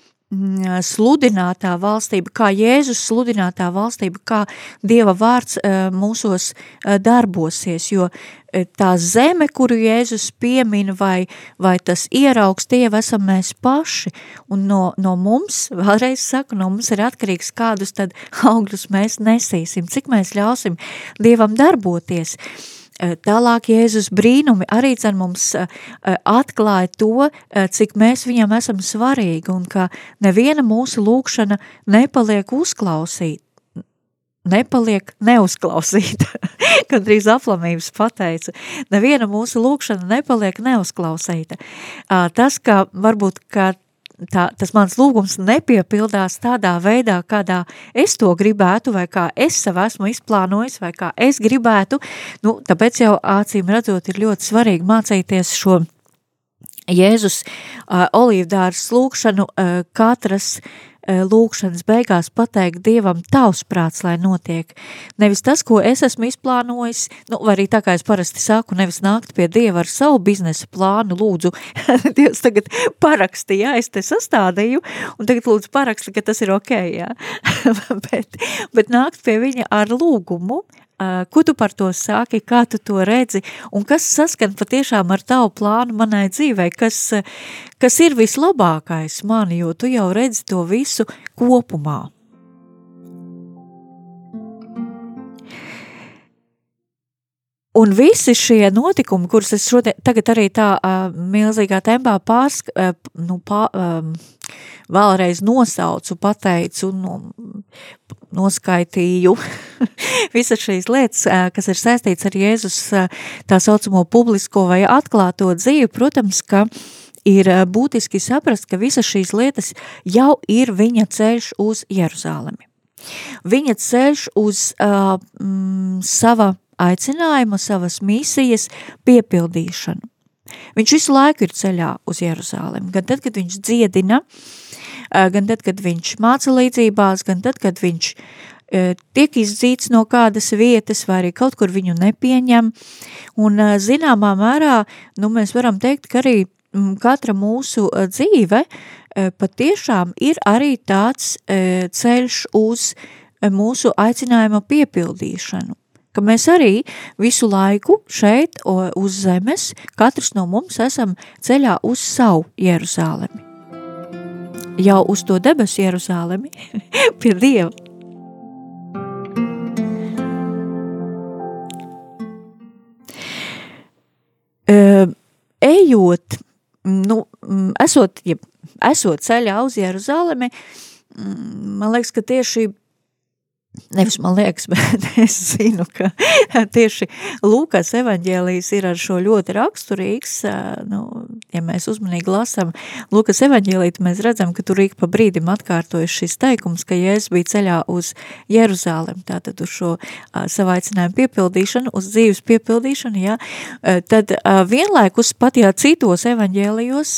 sludinātā valstība, kā Jēzus sludinātā valstība, kā Dieva vārds mūsos darbosies, jo tā zeme, kuru Jēzus piemina, vai, vai tas ieraugs, tie esam mēs paši, un no, no mums, vēlreiz saku, no mums ir atkarīgs, kādus tad augļus mēs nesīsim, cik mēs ļausim Dievam darboties, Eh, tālāk Jēzus brīnumi arī dzen mums eh, eh, atklāja to, cik mēs viņam esam svarīgi un ka neviena mūsu lūkšana nepaliek uzklausīt, nepaliek neuzklausīta, kad drīz aplamības pateica, neviena mūsu lūkšana nepaliek neuzklausīta. Tas, ka varbūt, ka tā, tas mans lūgums nepiepildās tādā veidā, kādā es to gribētu, vai kā es sev esmu izplānojis, vai kā es gribētu, nu, tāpēc jau acīm redzot ir ļoti svarīgi mācīties šo Jēzus uh, olīvdārs lūkšanu uh, katras uh, lūkšanas beigās pateikt Dievam tavs prāts, lai notiek. Nevis tas, ko es esmu izplānojis, nu, vai arī tā kā es parasti saku, nevis nākt pie Dieva ar savu biznesa plānu, lūdzu, Dievs tagad paraksti, jā, es te sastādīju, un tagad lūdzu paraksti, ka tas ir ok, jā. bet, bet nākt pie viņa ar lūgumu, ko tu par to sāki, kā tu to redzi, un kas saskan patiešām ar tavu plānu manai dzīvei, kas, kas ir vislabākais mani, jo tu jau redzi to visu kopumā. Un visi šie notikumi, kurus es šodien, tagad arī tā uh, milzīgā tempā pārsk, uh, nu, pā, um, vēlreiz nosaucu, pateicu, nu, noskaitīju visas šīs lietas, uh, kas ir saistīts ar Jēzus uh, tā saucamo publisko vai atklāto dzīvi, protams, ka ir uh, būtiski saprast, ka visas šīs lietas jau ir viņa ceļš uz Jeruzālemi. Viņa ceļš uz uh, mm, sava aicinājumu, savas misijas piepildīšanu. Viņš visu laiku ir ceļā uz Jeruzālemi, gan tad, kad viņš dziedina, gan tad, kad viņš māca līdzībās, gan tad, kad viņš tiek izdzīts no kādas vietas vai arī kaut kur viņu nepieņem. Un zināmā mērā, nu, mēs varam teikt, ka arī katra mūsu dzīve patiešām ir arī tāds ceļš uz mūsu aicinājuma piepildīšanu ka mēs arī visu laiku šeit uz zemes, katrs no mums esam ceļā uz savu Jeruzālemi. Jau uz to debesu Jeruzālemi, pie Dieva. Uh, ejot, nu, esot, ja, esot ceļā uz Jeruzālemi, man liekas, ka tieši Nevis man liekas, bet es zinu, ka tieši Lūkas evaņģēlijas ir ar šo ļoti raksturīgs, nu, ja mēs uzmanīgi lasam Lūkas evaņģēlīt, mēs redzam, ka tur ik pa brīdim atkārtojas šis teikums, ka Jēzus bija ceļā uz Jeruzālem, tātad uz šo savu aicinājumu piepildīšanu, uz dzīves piepildīšanu, jā, tad vienlaikus pat jā citos evaņģēlijos,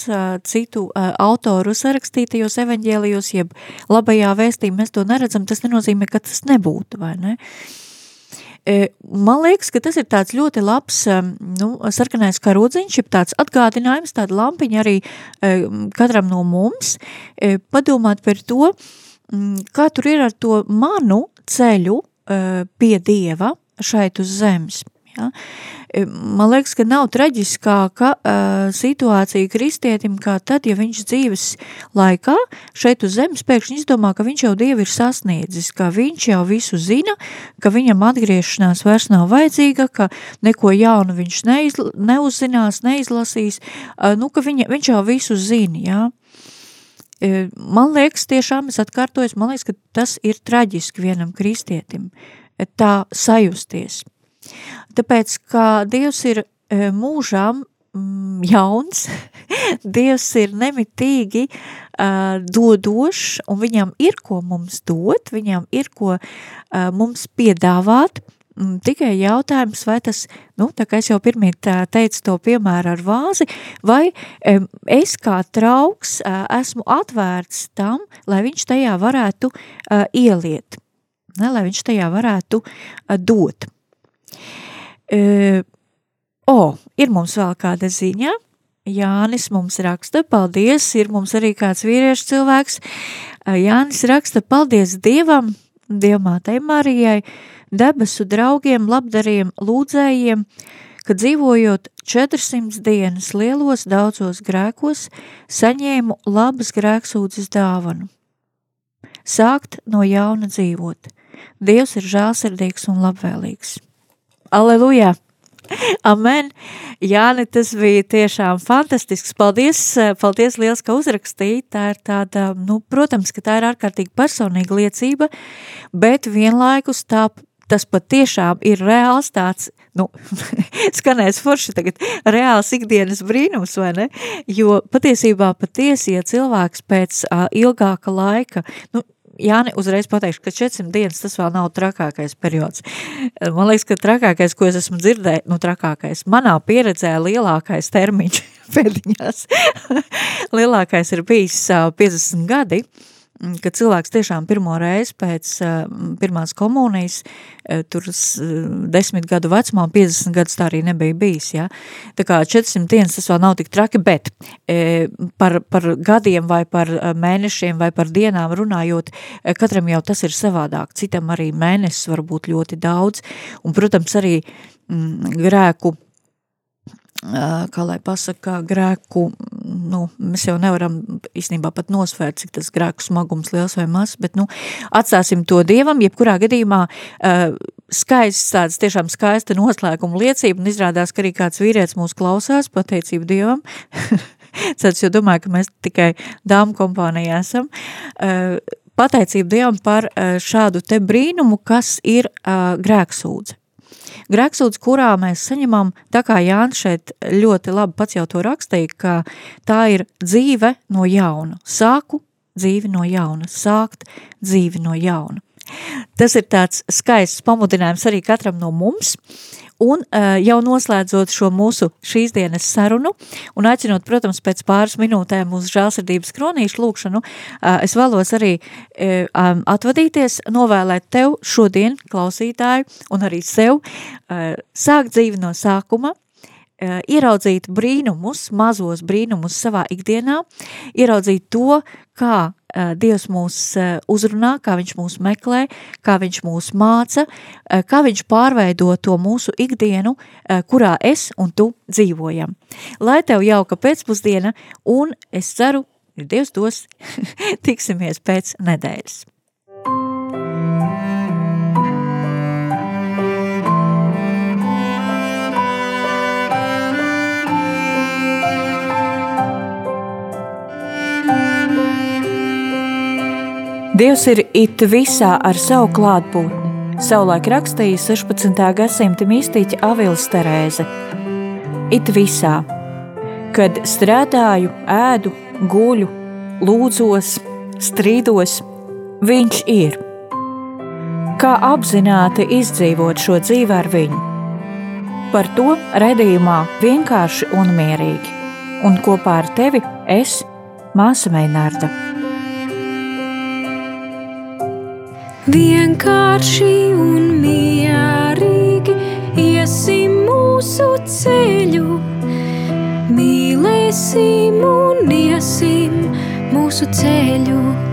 citu autoru sarakstītajos evaņģēlijos, jeb labajā vēstī mēs to neredzam, tas nenozīmē, ka tas nebūtu, vai ne? E, man liekas, ka tas ir tāds ļoti labs nu, sarkanais karodziņš, ir tāds atgādinājums, tāda lampiņa arī e, katram no mums, e, padomāt par to, kā tur ir ar to manu ceļu pie Dieva šeit uz zemes. Ja? E, man liekas, ka nav traģiskāka uh, situācija kristietim, kā tad, ja viņš dzīves laikā šeit uz zemes pēkšņi izdomā, ka viņš jau Dievu ir sasniedzis, ka viņš jau visu zina, ka viņam atgriešanās vairs nav vajadzīga, ka neko jaunu viņš neizl neuzzinās, neizlasīs, uh, nu, ka viņa, viņš jau visu zina, jā. Man liekas, tiešām es atkārtojos, man liekas, ka tas ir traģiski vienam kristietim, tā sajusties. Tāpēc, kā Dievs ir mūžām mm, jauns, Dievs ir nemitīgi uh, dodošs, un viņam ir ko mums dot, viņam ir ko uh, mums piedāvāt, mm, tikai jautājums, vai tas, nu, tā kā es jau pirmīt teicu to piemēru ar vāzi, vai um, es kā trauks uh, esmu atvērts tam, lai viņš tajā varētu uh, ieliet, ne, lai viņš tajā varētu uh, dot. Uh, O, ir mums vēl kāda ziņa. Jānis mums raksta, paldies, ir mums arī kāds vīriešu cilvēks. Jānis raksta, paldies Dievam, Dievmātei Marijai, debesu draugiem, labdariem, lūdzējiem, ka dzīvojot 400 dienas lielos daudzos grēkos, saņēmu labas grēksūdzes dāvanu. Sākt no jauna dzīvot. Dievs ir žālsirdīgs un labvēlīgs. Aleluja! Amen. Jāni, tas bija tiešām fantastisks. Paldies, paldies liels, ka uzrakstīji. Tā ir tāda, nu, protams, ka tā ir ārkārtīgi personīga liecība, bet vienlaikus tā, tas patiešām ir reāls tāds, nu, skanēs forši tagad, reāls ikdienas brīnums, vai ne? Jo patiesībā patiesi, ja cilvēks pēc uh, ilgāka laika, nu, Jāni, uzreiz pateikšu, ka 400 dienas tas vēl nav trakākais periods. Man liekas, ka trakākais, ko es esmu dzirdējis, nu trakākais, manā pieredzē lielākais termiņš pēdiņās, lielākais ir bijis 50 gadi, Mm, kad cilvēks tiešām pirmo reizi pēc uh, pirmās komunijas, uh, tur uh, desmit gadu vecumā, 50 gadus tā arī nebija bijis, ja? tā kā 400 dienas tas vēl nav tik traki, bet par, par gadiem vai par mēnešiem vai par dienām runājot, katram jau tas ir savādāk, citam arī mēnesis var būt ļoti daudz, un, protams, arī mm, grēku kā lai pasaka, grēku, nu, mēs jau nevaram īstenībā pat nosvērt, cik tas grēku smagums liels vai mazs, bet, nu, atstāsim to Dievam, jebkurā gadījumā skaists tāds tiešām skaista noslēguma liecība, un izrādās, ka arī kāds vīrietis mūs klausās, pateicību Dievam, Cēc, jo domāju, ka mēs tikai dāmu kompānijā esam. Pateicību Dievam par šādu te brīnumu, kas ir grēksūdze. Grēksūdz, kurā mēs saņemam, tā kā Jānis šeit ļoti labi pats jau to rakstīja, ka tā ir dzīve no jauna. Sāku dzīvi no jauna, sākt dzīvi no jauna. Tas ir tāds skaists pamudinājums arī katram no mums, Un uh, jau noslēdzot šo mūsu šīs dienas sarunu un aicinot, protams, pēc pāris minūtēm uz žālsirdības kronīšu lūkšanu, uh, es vēlos arī um, atvadīties, novēlēt tev šodien, klausītāju, un arī sev, sākt dzīvi no sākuma, ieraudzīt brīnumus, mazos brīnumus savā ikdienā, ieraudzīt to, kā Dievs mūs uzrunā, kā viņš mūs meklē, kā viņš mūs māca, kā viņš pārveido to mūsu ikdienu, kurā es un tu dzīvojam. Lai tev jauka pēcpusdiena, un es ceru, ja Dievs dos, tiksimies pēc nedēļas. Dievs ir it visā ar savu klātbūtni. Savulaik rakstīja 16. gadsimta mistiķa Avils Terēze. It visā, kad strādāju, ēdu, guļu, lūdzos, strīdos, viņš ir. Kā apzināti izdzīvot šo dzīvi ar viņu? Par to redzējumā vienkārši un mierīgi, un kopā ar tevi es, Māsa Meinārda. Vienkārši un mierīgi iesim mūsu ceļu, mīlēsim un iesim mūsu ceļu.